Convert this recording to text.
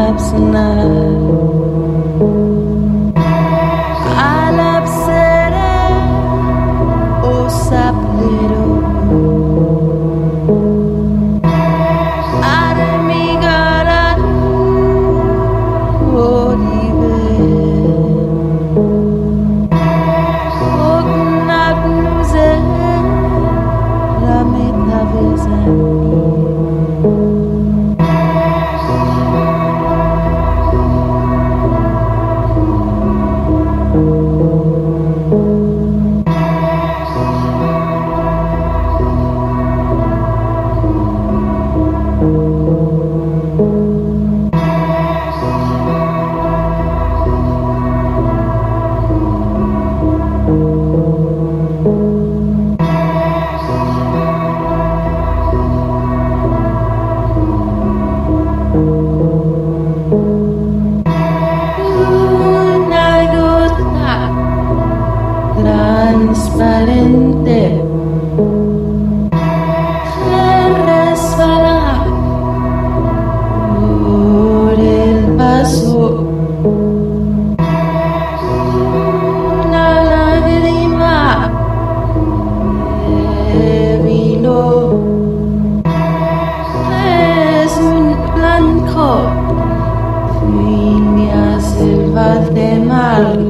perhaps enough. transparente. Al por el paso, una lágrima de vino es un blanco, niña selva de mar.